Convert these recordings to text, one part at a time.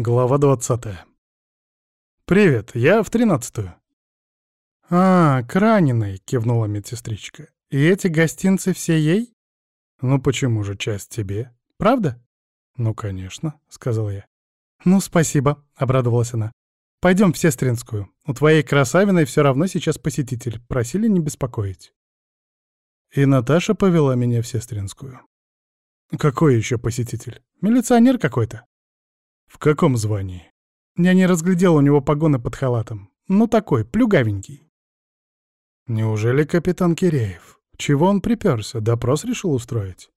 Глава двадцатая. «Привет, я в тринадцатую». «А, к раненой», — кивнула медсестричка. «И эти гостинцы все ей?» «Ну почему же часть тебе? Правда?» «Ну, конечно», — сказал я. «Ну, спасибо», — обрадовалась она. Пойдем в Сестринскую. У твоей красавиной все равно сейчас посетитель. Просили не беспокоить». И Наташа повела меня в Сестринскую. «Какой еще посетитель? Милиционер какой-то?» «В каком звании?» Я не разглядел у него погоны под халатом. Ну такой, плюгавенький. Неужели капитан Киреев? Чего он приперся? Допрос решил устроить?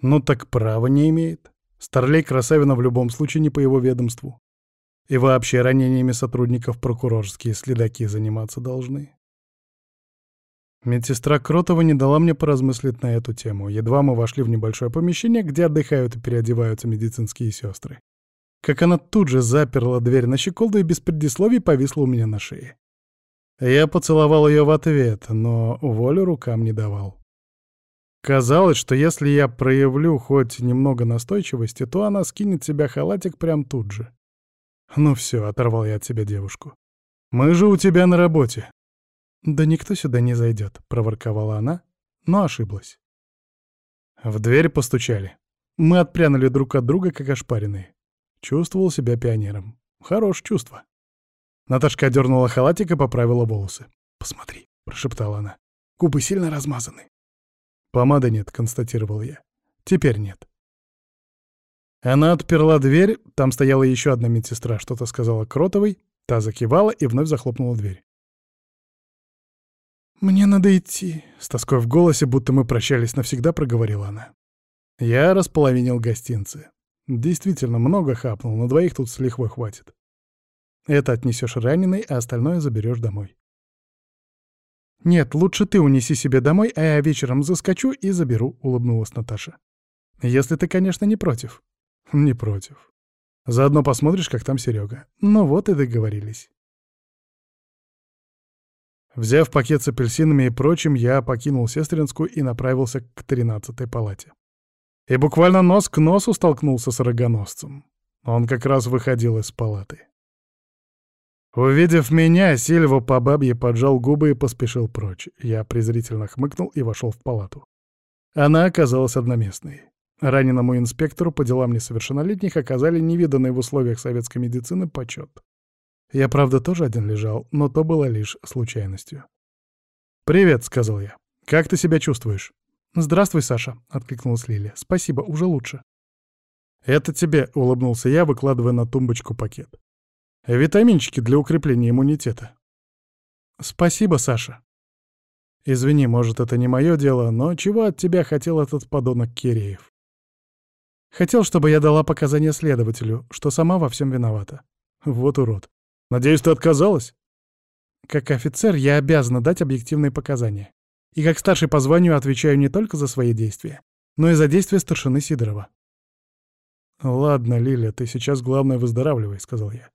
Ну так права не имеет. Старлей Красавина в любом случае не по его ведомству. И вообще ранениями сотрудников прокурорские следаки заниматься должны. Медсестра Кротова не дала мне поразмыслить на эту тему. Едва мы вошли в небольшое помещение, где отдыхают и переодеваются медицинские сестры как она тут же заперла дверь на щеколду и без предисловий повисла у меня на шее. Я поцеловал ее в ответ, но волю рукам не давал. Казалось, что если я проявлю хоть немного настойчивости, то она скинет себя халатик прямо тут же. «Ну все, оторвал я от себя девушку. Мы же у тебя на работе». «Да никто сюда не зайдет», — проворковала она, но ошиблась. В дверь постучали. Мы отпрянули друг от друга, как ошпаренные. Чувствовал себя пионером. Хорошее чувство. Наташка дернула халатик и поправила волосы. «Посмотри», — прошептала она. «Губы сильно размазаны». «Помады нет», — констатировал я. «Теперь нет». Она отперла дверь, там стояла еще одна медсестра, что-то сказала Кротовой, та закивала и вновь захлопнула дверь. «Мне надо идти», — с тоской в голосе, будто мы прощались навсегда, проговорила она. Я располовинил гостинцы. Действительно, много хапнул, на двоих тут с лихвой хватит. Это отнесешь раненый, а остальное заберешь домой. «Нет, лучше ты унеси себе домой, а я вечером заскочу и заберу», — улыбнулась Наташа. «Если ты, конечно, не против». «Не против. Заодно посмотришь, как там Серега. Ну вот и договорились». Взяв пакет с апельсинами и прочим, я покинул Сестринскую и направился к тринадцатой палате и буквально нос к носу столкнулся с рогоносцем. Он как раз выходил из палаты. Увидев меня, Сильва по бабье поджал губы и поспешил прочь. Я презрительно хмыкнул и вошел в палату. Она оказалась одноместной. Раненому инспектору по делам несовершеннолетних оказали невиданный в условиях советской медицины почет. Я, правда, тоже один лежал, но то было лишь случайностью. «Привет», — сказал я. «Как ты себя чувствуешь?» «Здравствуй, Саша», — откликнулась Лилия. «Спасибо, уже лучше». «Это тебе», — улыбнулся я, выкладывая на тумбочку пакет. «Витаминчики для укрепления иммунитета». «Спасибо, Саша». «Извини, может, это не мое дело, но чего от тебя хотел этот подонок Киреев?» «Хотел, чтобы я дала показания следователю, что сама во всем виновата». «Вот урод. Надеюсь, ты отказалась?» «Как офицер я обязана дать объективные показания. И как старший по званию отвечаю не только за свои действия, но и за действия старшины Сидорова. «Ладно, Лиля, ты сейчас, главное, выздоравливай», — сказал я.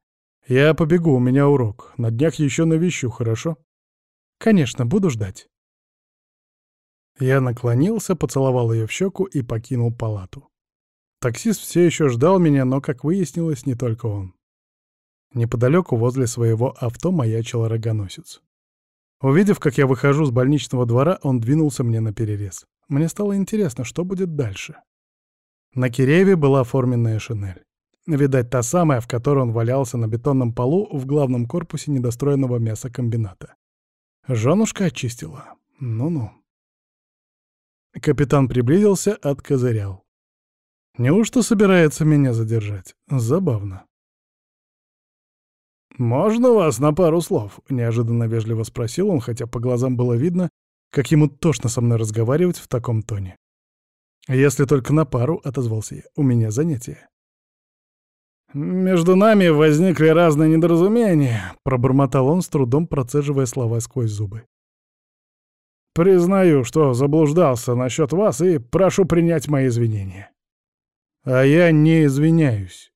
«Я побегу, у меня урок. На днях еще навещу, хорошо?» «Конечно, буду ждать». Я наклонился, поцеловал ее в щеку и покинул палату. Таксист все еще ждал меня, но, как выяснилось, не только он. Неподалеку возле своего авто маячил рогоносец. Увидев, как я выхожу с больничного двора, он двинулся мне на перерез. Мне стало интересно, что будет дальше. На Кирееве была форменная шинель. Видать, та самая, в которой он валялся на бетонном полу в главном корпусе недостроенного мясокомбината. Женушка очистила. Ну-ну. Капитан приблизился, откозырял. Неужто собирается меня задержать? Забавно. «Можно вас на пару слов?» — неожиданно вежливо спросил он, хотя по глазам было видно, как ему тошно со мной разговаривать в таком тоне. «Если только на пару», — отозвался я, — «у меня занятие». «Между нами возникли разные недоразумения», — пробормотал он, с трудом процеживая слова сквозь зубы. «Признаю, что заблуждался насчет вас и прошу принять мои извинения». «А я не извиняюсь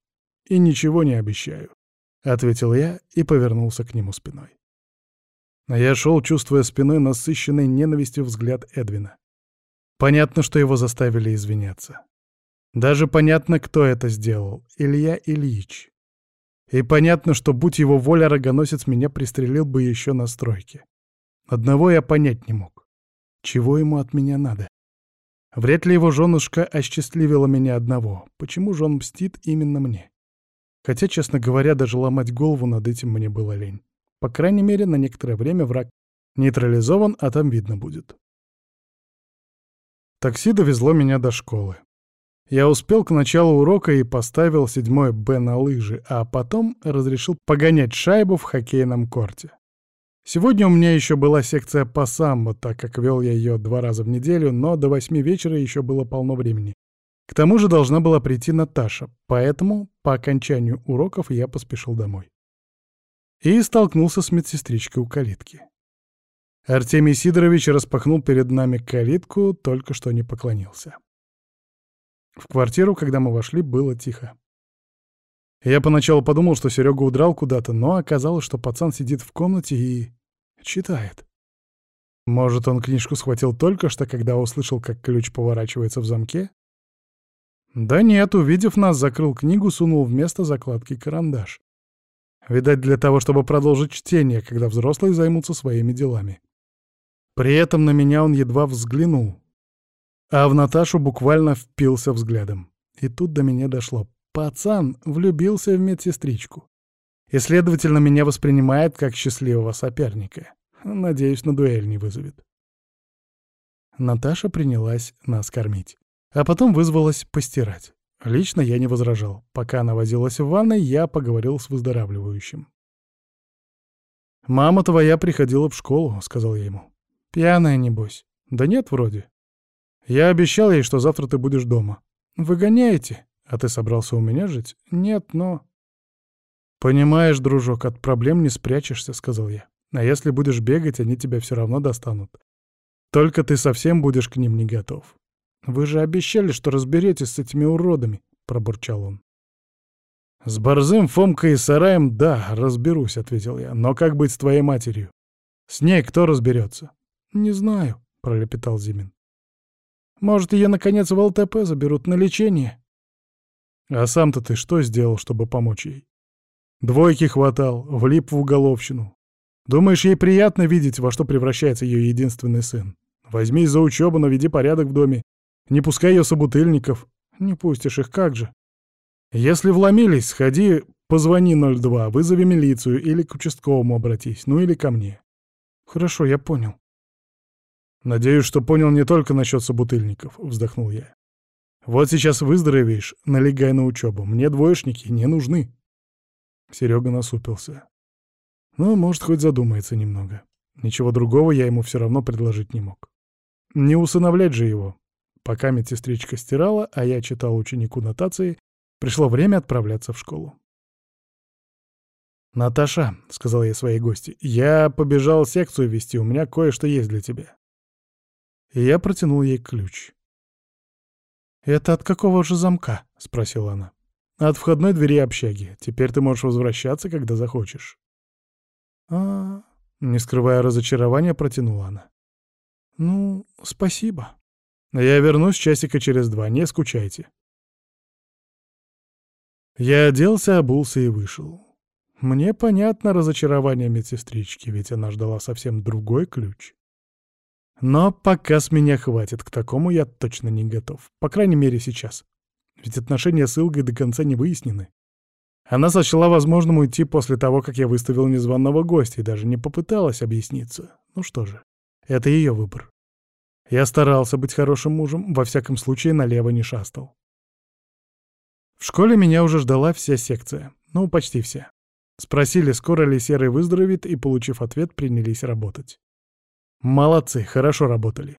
и ничего не обещаю. — ответил я и повернулся к нему спиной. Я шел, чувствуя спиной насыщенный ненавистью взгляд Эдвина. Понятно, что его заставили извиняться. Даже понятно, кто это сделал — Илья Ильич. И понятно, что, будь его воля, рогоносец меня пристрелил бы еще на стройке. Одного я понять не мог. Чего ему от меня надо? Вряд ли его женушка осчастливила меня одного. Почему же он мстит именно мне? Хотя, честно говоря, даже ломать голову над этим мне было лень. По крайней мере, на некоторое время враг нейтрализован, а там видно будет. Такси довезло меня до школы. Я успел к началу урока и поставил седьмой Б на лыжи, а потом разрешил погонять шайбу в хоккейном корте. Сегодня у меня еще была секция по самбо, так как вел я ее два раза в неделю, но до восьми вечера еще было полно времени. К тому же должна была прийти Наташа, поэтому по окончанию уроков я поспешил домой. И столкнулся с медсестричкой у калитки. Артемий Сидорович распахнул перед нами калитку, только что не поклонился. В квартиру, когда мы вошли, было тихо. Я поначалу подумал, что Серега удрал куда-то, но оказалось, что пацан сидит в комнате и... читает. Может, он книжку схватил только что, когда услышал, как ключ поворачивается в замке? Да нет, увидев нас, закрыл книгу, сунул вместо закладки карандаш. Видать, для того, чтобы продолжить чтение, когда взрослые займутся своими делами. При этом на меня он едва взглянул, а в Наташу буквально впился взглядом. И тут до меня дошло. Пацан влюбился в медсестричку. И, следовательно, меня воспринимает как счастливого соперника. Надеюсь, на дуэль не вызовет. Наташа принялась нас кормить. А потом вызвалась постирать. Лично я не возражал. Пока она возилась в ванной, я поговорил с выздоравливающим. «Мама твоя приходила в школу», — сказал я ему. «Пьяная, небось?» «Да нет, вроде. Я обещал ей, что завтра ты будешь дома. Выгоняете? А ты собрался у меня жить? Нет, но... Понимаешь, дружок, от проблем не спрячешься, сказал я. А если будешь бегать, они тебя все равно достанут. Только ты совсем будешь к ним не готов. Вы же обещали, что разберетесь с этими уродами, пробурчал он. «С Борзым, Фомкой и Сараем, да, разберусь», — ответил я. «Но как быть с твоей матерью? С ней кто разберется?» «Не знаю», — пролепетал Зимин. Может, ее, наконец, в ЛТП заберут на лечение? А сам-то ты что сделал, чтобы помочь ей? Двойки хватал, влип в уголовщину. Думаешь, ей приятно видеть, во что превращается ее единственный сын? Возьми за учебу, наведи порядок в доме. Не пускай ее собутыльников. Не пустишь их, как же? Если вломились, сходи, позвони 02, вызови милицию или к участковому обратись, ну или ко мне. Хорошо, я понял. «Надеюсь, что понял не только насчет собутыльников», — вздохнул я. «Вот сейчас выздоровеешь, налегай на учебу. Мне двоечники не нужны». Серега насупился. Ну, может, хоть задумается немного. Ничего другого я ему все равно предложить не мог. Не усыновлять же его. Пока медсестричка стирала, а я читал ученику нотации, пришло время отправляться в школу. «Наташа», — сказал я своей гости, — «я побежал секцию вести, у меня кое-что есть для тебя» и я протянул ей ключ. «Это от какого же замка?» — спросила она. «От входной двери общаги. Теперь ты можешь возвращаться, когда захочешь». А, -а, -а не скрывая разочарования, протянула она. «Ну, спасибо. Я вернусь часика через два, не скучайте». Я оделся, обулся и вышел. Мне понятно разочарование медсестрички, ведь она ждала совсем другой ключ. Но пока с меня хватит, к такому я точно не готов. По крайней мере, сейчас. Ведь отношения с Илгой до конца не выяснены. Она сочла возможным уйти после того, как я выставил незваного гостя, и даже не попыталась объясниться. Ну что же, это ее выбор. Я старался быть хорошим мужем, во всяком случае налево не шастал. В школе меня уже ждала вся секция. Ну, почти вся. Спросили, скоро ли Серый выздоровеет, и, получив ответ, принялись работать. Молодцы, хорошо работали.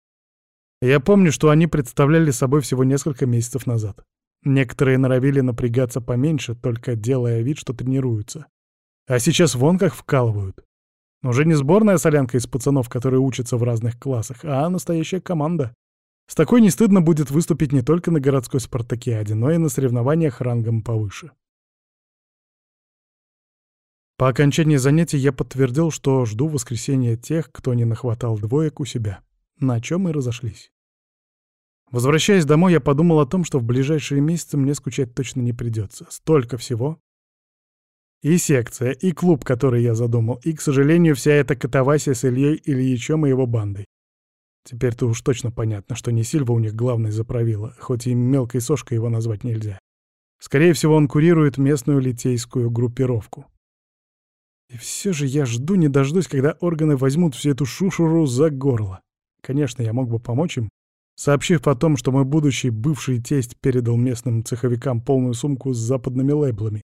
Я помню, что они представляли собой всего несколько месяцев назад. Некоторые норовили напрягаться поменьше, только делая вид, что тренируются. А сейчас вон как вкалывают. Уже не сборная солянка из пацанов, которые учатся в разных классах, а настоящая команда. С такой не стыдно будет выступить не только на городской спартакиаде, но и на соревнованиях рангом повыше. По окончании занятий я подтвердил, что жду воскресения тех, кто не нахватал двоек у себя, на чем и разошлись. Возвращаясь домой, я подумал о том, что в ближайшие месяцы мне скучать точно не придется. Столько всего. И секция, и клуб, который я задумал, и, к сожалению, вся эта катавасия с Ильей Ильичем и его бандой. Теперь-то уж точно понятно, что не Сильва у них главный заправила, хоть и мелкой сошкой его назвать нельзя. Скорее всего, он курирует местную литейскую группировку. И все же я жду не дождусь, когда органы возьмут всю эту шушуру за горло. Конечно, я мог бы помочь им, сообщив потом, что мой будущий бывший тесть передал местным цеховикам полную сумку с западными лейблами,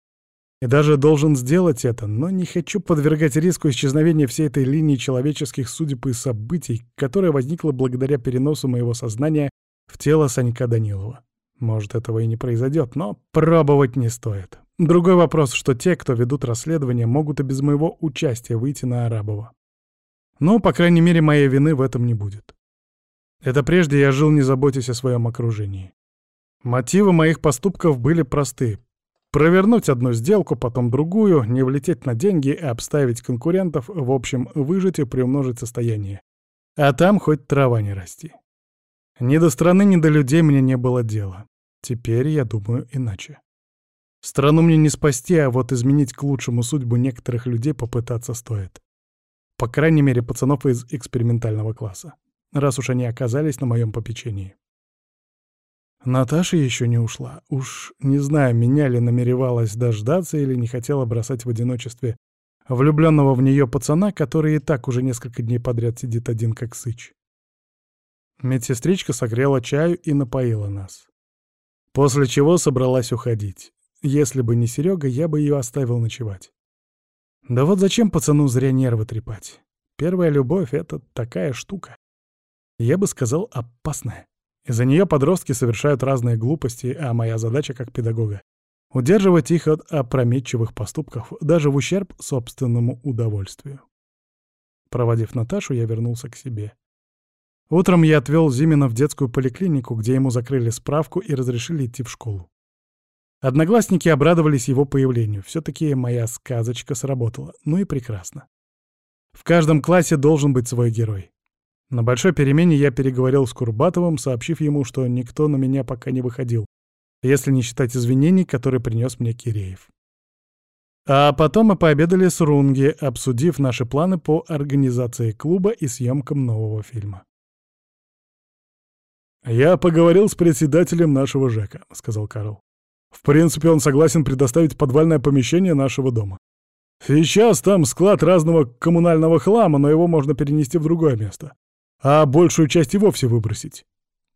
и даже должен сделать это, но не хочу подвергать риску исчезновения всей этой линии человеческих судеб и событий, которая возникла благодаря переносу моего сознания в тело Санька Данилова. Может, этого и не произойдет, но пробовать не стоит. Другой вопрос, что те, кто ведут расследование, могут и без моего участия выйти на Арабова. Но, по крайней мере, моей вины в этом не будет. Это прежде я жил, не заботясь о своем окружении. Мотивы моих поступков были просты Провернуть одну сделку, потом другую, не влететь на деньги и обставить конкурентов, в общем, выжить и приумножить состояние. А там хоть трава не расти. Ни до страны, ни до людей мне не было дела. Теперь я думаю иначе. Страну мне не спасти, а вот изменить к лучшему судьбу некоторых людей попытаться стоит. По крайней мере, пацанов из экспериментального класса, раз уж они оказались на моем попечении. Наташа еще не ушла. Уж не знаю, меня ли намеревалась дождаться или не хотела бросать в одиночестве влюбленного в нее пацана, который и так уже несколько дней подряд сидит один как сыч. Медсестричка согрела чаю и напоила нас. После чего собралась уходить. Если бы не Серега, я бы ее оставил ночевать. Да вот зачем пацану зря нервы трепать? Первая любовь — это такая штука. Я бы сказал, опасная. Из-за нее подростки совершают разные глупости, а моя задача как педагога — удерживать их от опрометчивых поступков, даже в ущерб собственному удовольствию. Проводив Наташу, я вернулся к себе. Утром я отвел Зимина в детскую поликлинику, где ему закрыли справку и разрешили идти в школу. Одноклассники обрадовались его появлению. Все-таки моя сказочка сработала. Ну и прекрасно. В каждом классе должен быть свой герой. На большой перемене я переговорил с Курбатовым, сообщив ему, что никто на меня пока не выходил, если не считать извинений, которые принес мне Киреев. А потом мы пообедали с Рунги, обсудив наши планы по организации клуба и съемкам нового фильма. «Я поговорил с председателем нашего ЖЭКа», — сказал Карл. «В принципе, он согласен предоставить подвальное помещение нашего дома. Сейчас там склад разного коммунального хлама, но его можно перенести в другое место а большую часть и вовсе выбросить.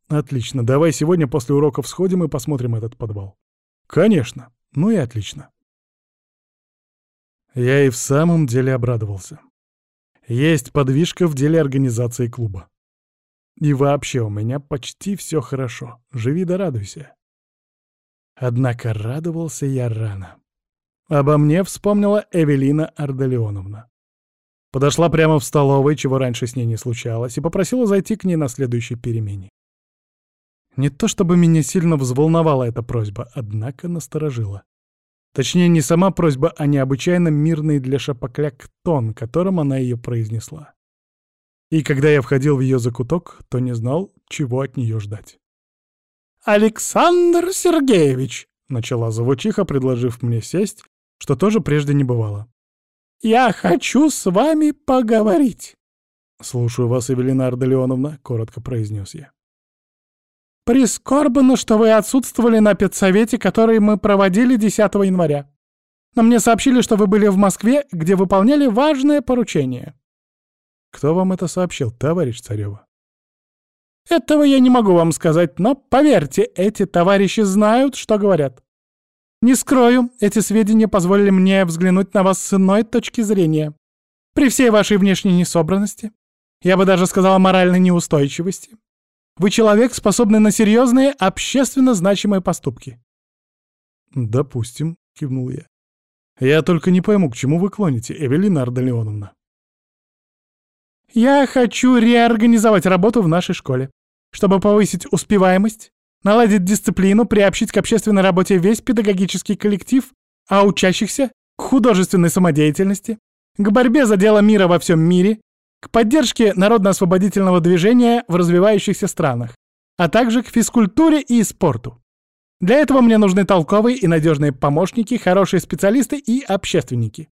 Отлично, давай сегодня после уроков сходим и посмотрим этот подвал. Конечно, ну и отлично. Я и в самом деле обрадовался. Есть подвижка в деле организации клуба. И вообще у меня почти все хорошо. Живи да радуйся. Однако радовался я рано. Обо мне вспомнила Эвелина Ардалионовна. Подошла прямо в столовой, чего раньше с ней не случалось, и попросила зайти к ней на следующей перемене. Не то чтобы меня сильно взволновала эта просьба, однако насторожила. Точнее, не сама просьба, а необычайно мирный для шапокляк тон, которым она ее произнесла. И когда я входил в ее закуток, то не знал, чего от нее ждать. «Александр Сергеевич!» — начала завучиха, предложив мне сесть, что тоже прежде не бывало. Я хочу с вами поговорить. «Слушаю вас, Эвелина Ардалионовна», — коротко произнес я. «Прискорбно, что вы отсутствовали на педсовете, который мы проводили 10 января. Но мне сообщили, что вы были в Москве, где выполняли важное поручение». «Кто вам это сообщил, товарищ Царёва?» «Этого я не могу вам сказать, но, поверьте, эти товарищи знают, что говорят. Не скрою, эти сведения позволили мне взглянуть на вас с иной точки зрения. При всей вашей внешней несобранности, я бы даже сказала моральной неустойчивости, вы человек, способный на серьезные, общественно значимые поступки. «Допустим», — кивнул я. «Я только не пойму, к чему вы клоните, Эвелина Ардалионовна». «Я хочу реорганизовать работу в нашей школе, чтобы повысить успеваемость, наладить дисциплину, приобщить к общественной работе весь педагогический коллектив, а учащихся — к художественной самодеятельности, к борьбе за дело мира во всем мире, к поддержке народно-освободительного движения в развивающихся странах, а также к физкультуре и спорту. Для этого мне нужны толковые и надежные помощники, хорошие специалисты и общественники.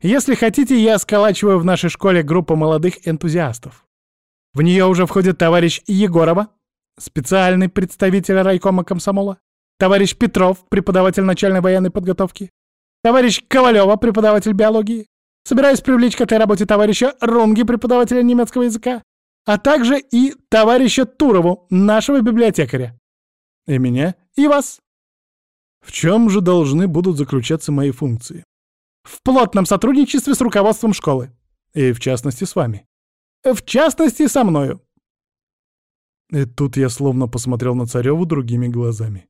Если хотите, я сколачиваю в нашей школе группу молодых энтузиастов. В нее уже входит товарищ Егорова, специальный представитель райкома комсомола, товарищ Петров, преподаватель начальной военной подготовки, товарищ Ковалева, преподаватель биологии. Собираюсь привлечь к этой работе товарища Рунги, преподавателя немецкого языка, а также и товарища Турову, нашего библиотекаря. И меня, и вас. В чем же должны будут заключаться мои функции? В плотном сотрудничестве с руководством школы. И в частности с вами. В частности со мною. И тут я словно посмотрел на Цареву другими глазами.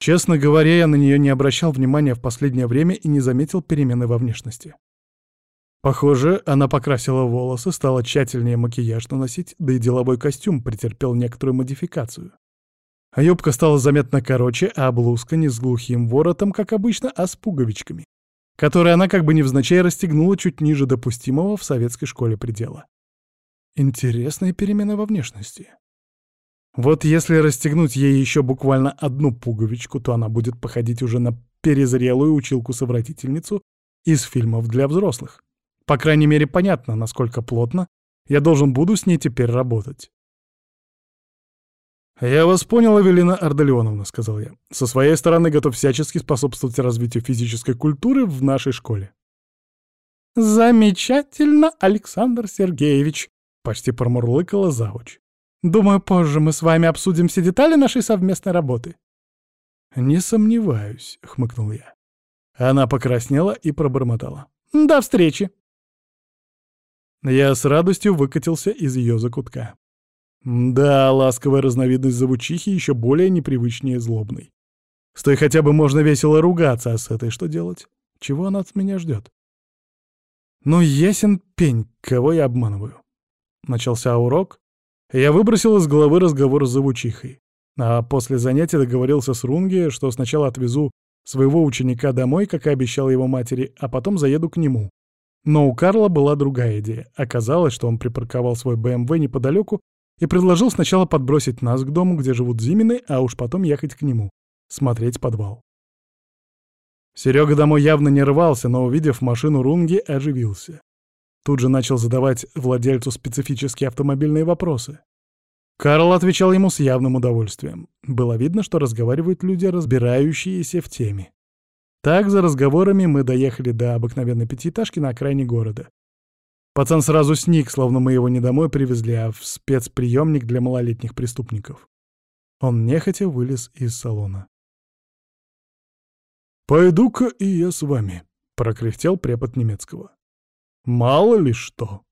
Честно говоря, я на нее не обращал внимания в последнее время и не заметил перемены во внешности. Похоже, она покрасила волосы, стала тщательнее макияж наносить, да и деловой костюм претерпел некоторую модификацию. А юбка стала заметно короче, а блузка не с глухим воротом, как обычно, а с пуговичками, которые она как бы невзначай расстегнула чуть ниже допустимого в советской школе предела. Интересная перемена во внешности. Вот если расстегнуть ей еще буквально одну пуговичку, то она будет походить уже на перезрелую училку-совратительницу из фильмов для взрослых. По крайней мере, понятно, насколько плотно я должен буду с ней теперь работать. «Я вас понял, Эвелина Ардалионовна», — сказал я. «Со своей стороны готов всячески способствовать развитию физической культуры в нашей школе». «Замечательно, Александр Сергеевич», — почти промурлыкала завуч. «Думаю, позже мы с вами обсудим все детали нашей совместной работы». «Не сомневаюсь», — хмыкнул я. Она покраснела и пробормотала. «До встречи». Я с радостью выкатился из ее закутка. Да, ласковая разновидность завучихи еще более непривычнее злобной. С той хотя бы можно весело ругаться, а с этой что делать? Чего она от меня ждет? Ну, ясен пень, кого я обманываю. Начался урок, я выбросил из головы разговор с завучихой. А после занятия договорился с Рунге, что сначала отвезу своего ученика домой, как и обещал его матери, а потом заеду к нему, но у Карла была другая идея. Оказалось, что он припарковал свой БМВ неподалеку и предложил сначала подбросить нас к дому, где живут Зимины, а уж потом ехать к нему, смотреть подвал. Серега домой явно не рвался, но, увидев машину Рунги, оживился. Тут же начал задавать владельцу специфические автомобильные вопросы. Карл отвечал ему с явным удовольствием. Было видно, что разговаривают люди, разбирающиеся в теме. Так, за разговорами мы доехали до обыкновенной пятиэтажки на окраине города. Пацан сразу сник, словно мы его не домой привезли, а в спецприемник для малолетних преступников. Он нехотя вылез из салона. «Пойду-ка и я с вами», — прокряхтел препод немецкого. «Мало ли что».